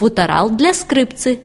футарал для скрипцы.